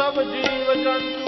सब जीव जंतुओं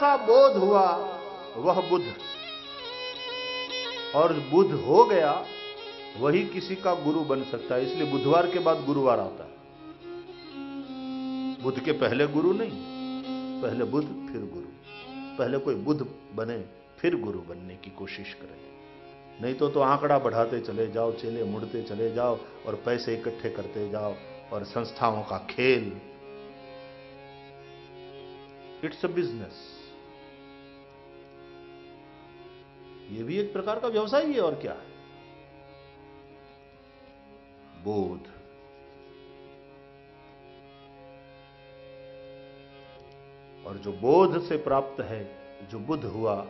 ऐसा बोध हुआ, वह बुद्ध। और बुद्ध हो गया, वही किसी का गुरु बन सकता है, इसलिए बुधवार के बाद गुरुवार आता है। बुद्ध के पहले गुरु नहीं, पहले बुद्ध, फिर गुरु। पहले कोई बुद्ध बने, फिर गुरु बनने की कोशिश करें। नहीं तो तो आंकड़ा बढ़ाते चले जाओ, चेले मुड़ते चले जाओ, और पैसे इकट्ठे करते जाओ, और संस्थाओं का खेल। इट्स अ बिज़नेस ये भी एक प्रकार का व्यवसाय ही है, और क्या? है बोध। और जो बोध से प्राप्त है, जो बुद्ध हुआ,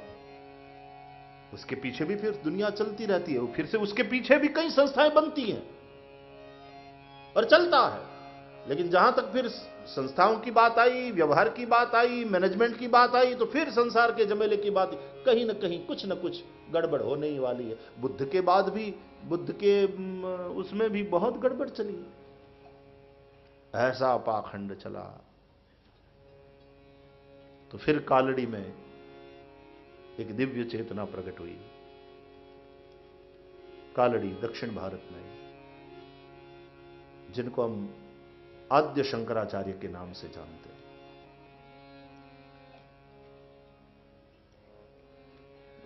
उसके पीछे भी फिर दुनिया चलती रहती है, वो फिर से उसके पीछे भी कई संस्थाएँ बनती हैं, और चलता है। लेकिन जहाँ तक फिर संस्थाओं की बात आई, व्यवहार की बात आई मैनेजमेंट की बात आई तो फिर संसार के जमेले की बात कहीं ना कहीं कुछ ना कुछ गड़बड़ होने ही वाली है। बुद्ध के बाद भी, बुद्ध के उसमें भी बहुत गड़बड़ चली। ऐसा पाखंड चला। तो फिर कालड़ी में एक दिव्य चेतना प्रकट हुई। कालड़ी दक्षिण भारत में, जिनको हम आद्य शंकराचार्य के नाम से जानते हैं।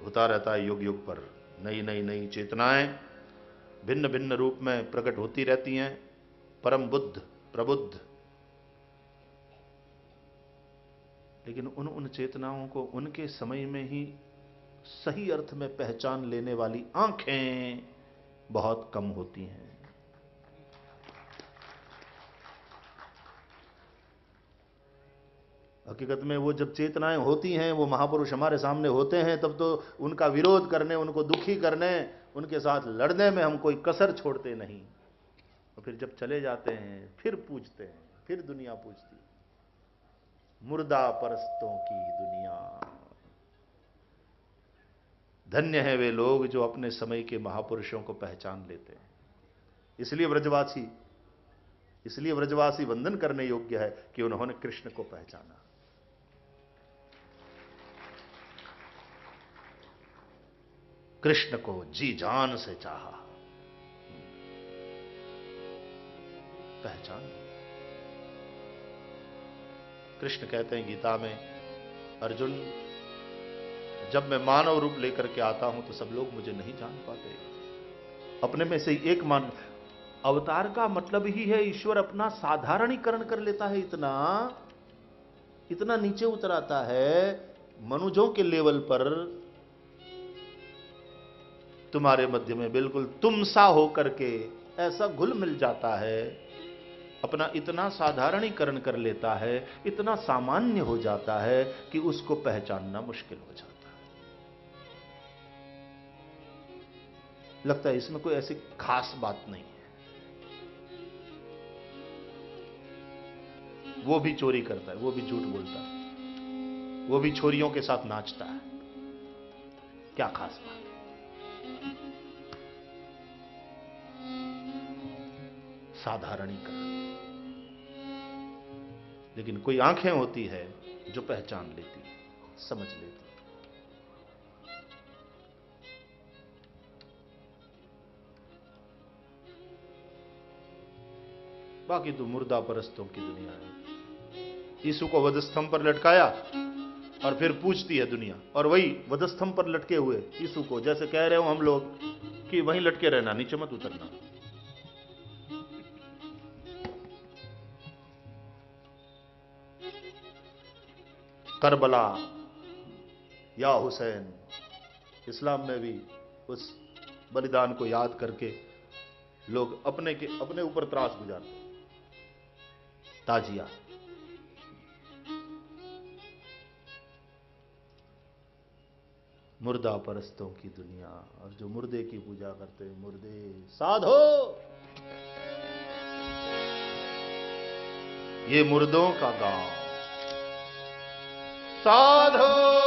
होता रहता है युग युग पर नई नई नई चेतनाएँ भिन्न भिन्न रूप में प्रकट होती रहती हैं। परम बुद्ध, प्रबुद्ध। लेकिन उन उन चेतनाओं को उनके समय में ही सही अर्थ में पहचान लेने वाली आँखें बहुत कम होती हैं। हकीकत में वो जब चेतनाएँ होती हैं, वो महापुरुष हमारे सामने होते हैं, तब तो उनका विरोध करने, उनको दुखी करने, उनके साथ लड़ने में हम कोई कसर छोड़ते नहीं। और फिर जब चले जाते हैं, फिर पूछते हैं, फिर दुनिया पूछती मुर्दा परस्तों की दुनिया। धन्य है वे लोग जो अपने समय के महापुरुषों को पहचान लेते हैं। इसलिए व्रजवासी इसलिए व्रजवासी वंदन करने योग्य है कि उन्होंने कृष्ण को पहचाना। कृष्ण को जी जान से चाहा। पहचान? कृष्ण कहते हैं, गीता में, अर्जुन, जब मैं मानव रूप लेकर के आता हूँ तो सब लोग मुझे नहीं जान पाते। अपने में से एक मान, अवतार का मतलब ही है, ईश्वर अपना साधारणीकरण कर लेता है इतना इतना नीचे उतर आता है, मनुजों के लेवल पर तुम्हारे मध्य में बिल्कुल तुम सा होकर के ऐसा घुल मिल जाता है। अपना इतना साधारणीकरण कर लेता है, इतना सामान्य हो जाता है कि उसको पहचानना मुश्किल हो जाता है। लगता है इसमें कोई ऐसी खास बात नहीं है। वो भी चोरी करता है, वो भी झूठ बोलता है, वो भी छोरियों के साथ नाचता है। क्या खास बात? साधारणीकरण। लेकिन कोई आँखें होती है जो पहचान लेती है समझ लेती। है बाकी तो मुर्दा परस्तों की दुनिया है। यीशु को वधस्तंभ पर लटकाया और फिर पूछती है दुनिया, और वही वधस्तंभ पर लटके हुए यीशु को, जैसे कह रहे हो हम लोग कि वहीं लटके रहना, नीचे मत उतरना। करबला या हुसैन। इस्लाम में भी उस बलिदान को याद करके लोग अपने के अपने ऊपर त्रास गुजारते ताजिया। मुर्दा परस्तों की दुनिया और जो मुर्दे की पूजा करते हैं, मुर्दे, साधो। ये मुर्दों का गाँव। साधो।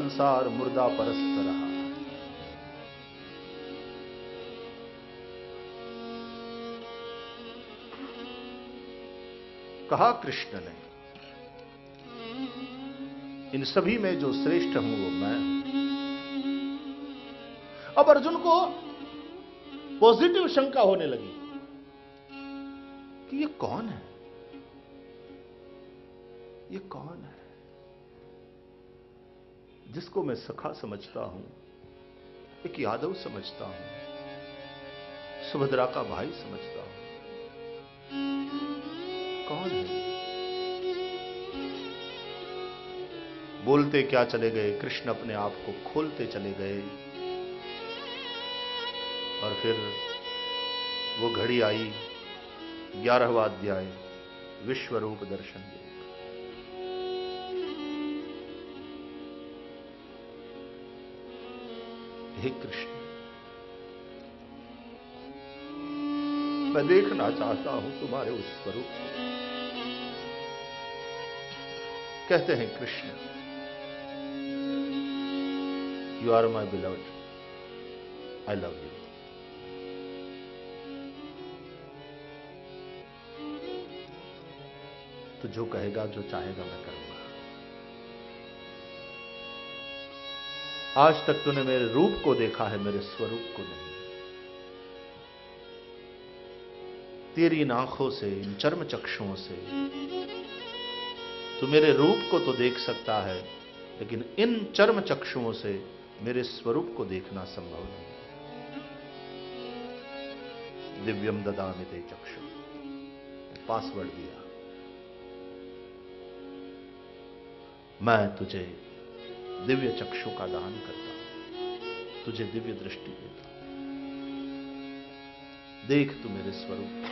संसार मुर्दा परस्त रहा। कहा कृष्ण ने, इन सभी में जो श्रेष्ठ हूँ वो मैं अब अर्जुन को पॉजिटिव शंका होने लगी कि ये कौन है? ये कौन है? जिसको मैं सखा समझता हूँ, एक यादव समझता हूँ, सुभद्रा का भाई समझता हूँ। कौन है? बोलते क्या चले गए? कृष्ण अपने आप को खोलते चले गए। और फिर वो घड़ी आई, ग्यारहवा अध्याय, विश्वरूप दर्शन। योग हे कृष्ण। मैं देखना चाहता हूँ तुम्हारे उस स्वरूप कहते हैं, Krishna you are my beloved I love you तो जो कहेगा, जो चाहेगा, मैं करूँगा। आज तक तूने मेरे रूप को देखा है, मेरे स्वरूप को नहीं। तेरी इन आँखों से, इन चर्म चक्षुओं से तू मेरे रूप को तो देख सकता है, लेकिन इन चर्म चक्षुओं से मेरे स्वरूप को देखना संभव नहीं। दिव्यम ददामिते चक्षु। पासवर्ड दिया। मैं तुझे दिव्य चक्षु का दान करता तुझे दिव्य दृष्टि देता देख तू मेरे स्वरूप।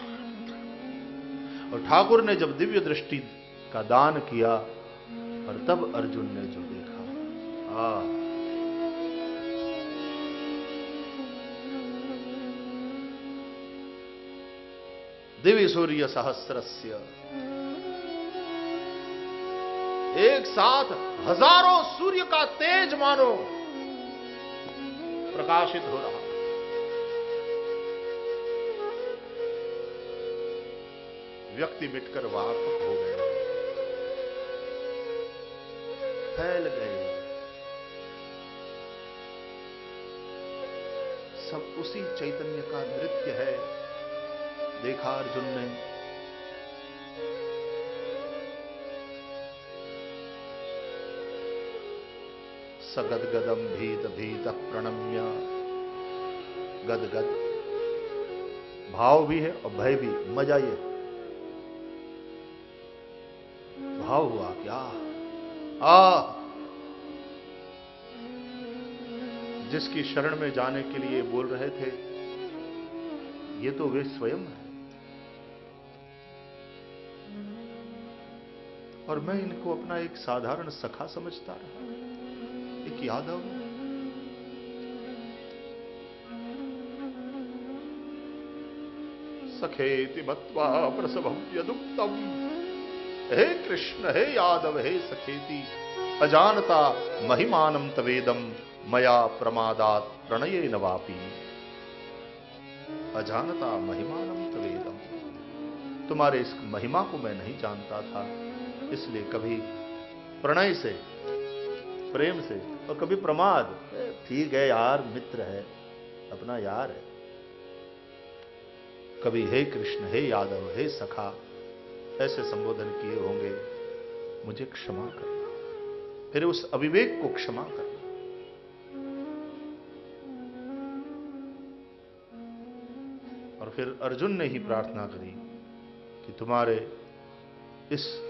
और ठाकुर ने जब दिव्य दृष्टि का दान किया, और तब अर्जुन ने जो देखा, आ, दिव्य सूर्य सहस्रस्य एक साथ हज़ारों सूर्य का तेज मानो। प्रकाशित हो रहा। व्यक्ति मिटकर व्यापक हो गए। फैल गए। सब उसी चैतन्य का नृत्य है। देखा अर्जुन ने सगदगदम भीत भीत प्रणम्य। गदगद। भाव भी है और भय भी, मज़ा ये। भाव हुआ क्या? आ! जिसकी शरण में जाने के लिए बोल रहे थे, ये तो वे स्वयं है। और मैं इनको अपना एक साधारण सखा समझता रहा। एक यादव सखेति मत्वा प्रसवम यदुक्तम। हे कृष्ण, हे यादव, हे सखेति, अजानता महिमानम तवेदम मया प्रमादात प्रणये नवापी अजानता महिमानम तवेदम तुम्हारे इस महिमा को मैं नहीं जानता था, इसलिए कभी प्रणय से प्रेम से। और कभी प्रमाद। ठीक है यार, मित्र है, अपना यार है। कभी, हे कृष्ण, हे यादव, हे सखा, ऐसे संबोधन किए होंगे, मुझे क्षमा करना फिर उस अविवेक को क्षमा करना और फिर अर्जुन ने ही प्रार्थना करी कि तुम्हारे इस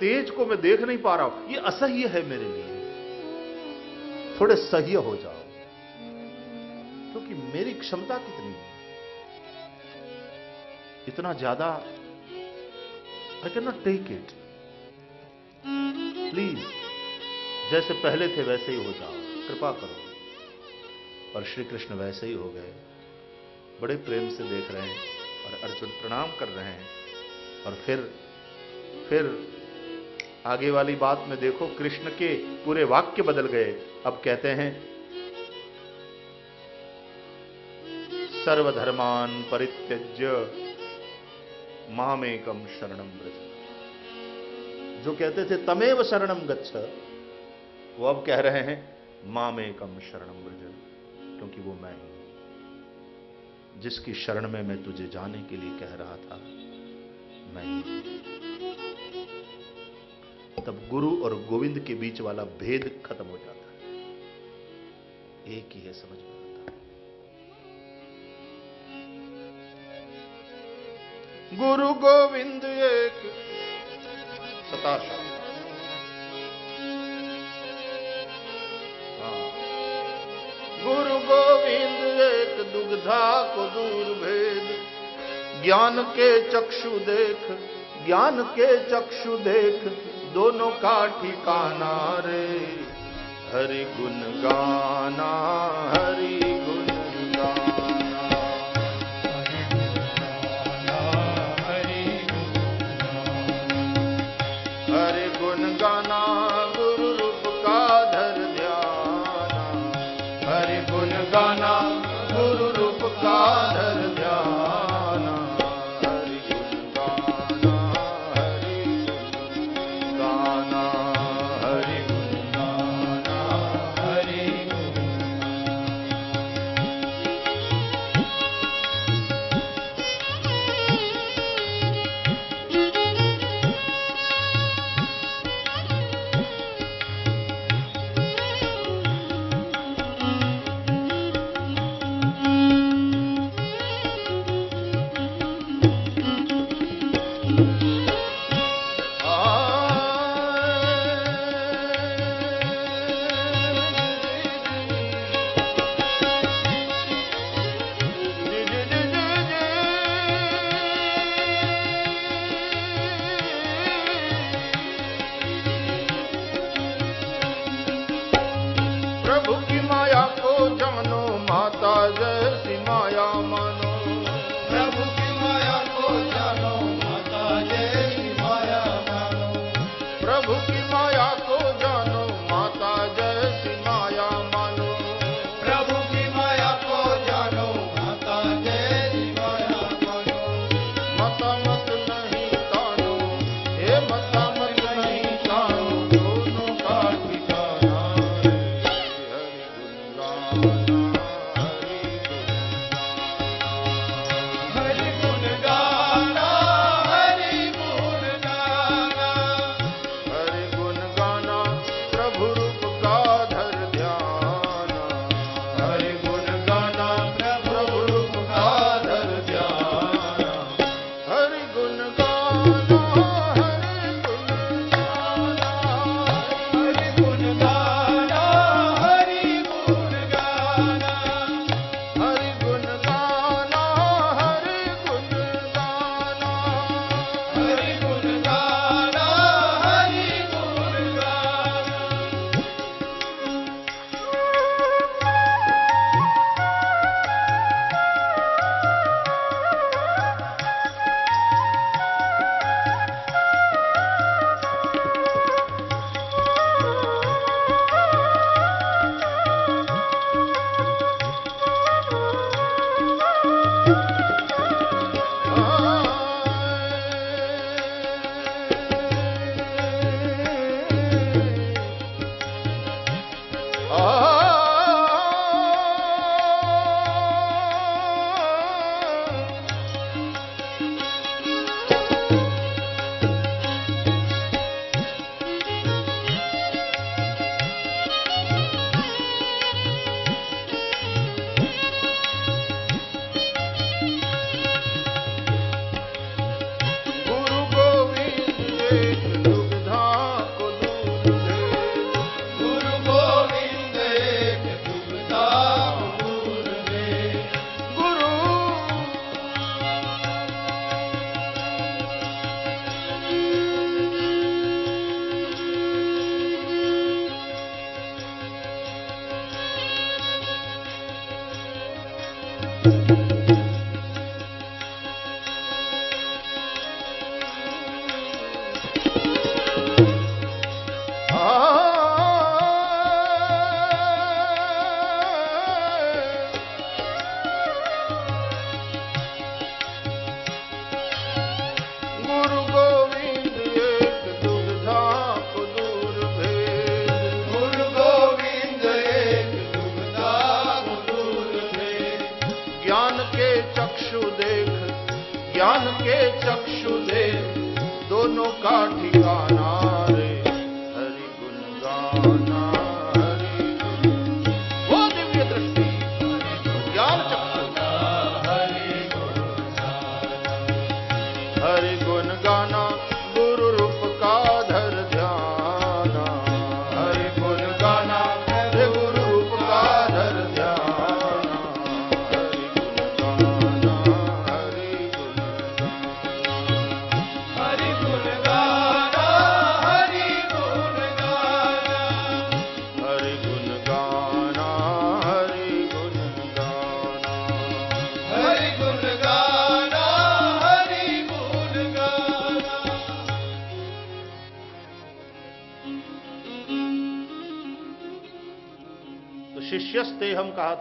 तेज को मैं देख नहीं पा रहा हूँ। ये असह्य है मेरे लिए। थोड़े सह्य हो जाओ, क्योंकि तो मेरी क्षमता कितनी है। इतना ज़्यादा I can not take it please जैसे पहले थे वैसे ही हो जाओ। कृपा करो। और श्री कृष्ण वैसे ही हो गए। बड़े प्रेम से देख रहे हैं और अर्जुन प्रणाम कर रहे हैं। और फिर फिर आगे वाली बात में देखो, कृष्ण के पूरे वाक्य बदल गए। अब कहते हैं, सर्वधर्मान परित्यज्य मामेकम शरणम ब्रज जो कहते थे, तमेव शरणम गच्छ, वो अब कह रहे हैं मामेकम शरणम ब्रज क्योंकि वो मैं ही। जिसकी शरण में मैं तुझे जाने के लिए कह रहा था, मैं ही। तब गुरु और गोविंद के बीच वाला भेद खत्म हो जाता है। एक ही है समझ में आता है। गुरु गोविंद एक। सतार हाँ। गुरु गोविंद एक दुग्धा को दूर भेद। ज्ञान के चक्षु देख ज्ञान के चक्षु देख। दोनों का ठिकाना रे। हरि गुण गाना हरि गुण Okay.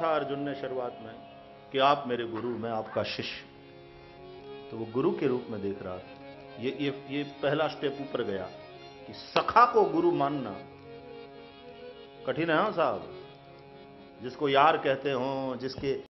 था अर्जुन ने शुरुआत में कि आप मेरे गुरु, मैं आपका शिष्य। तो वो गुरु के रूप में देख रहा था। ये ये ये पहला स्टेप ऊपर गया कि सखा को गुरु मानना कठिन है हाँ साहब। जिसको यार कहते हो, जिसके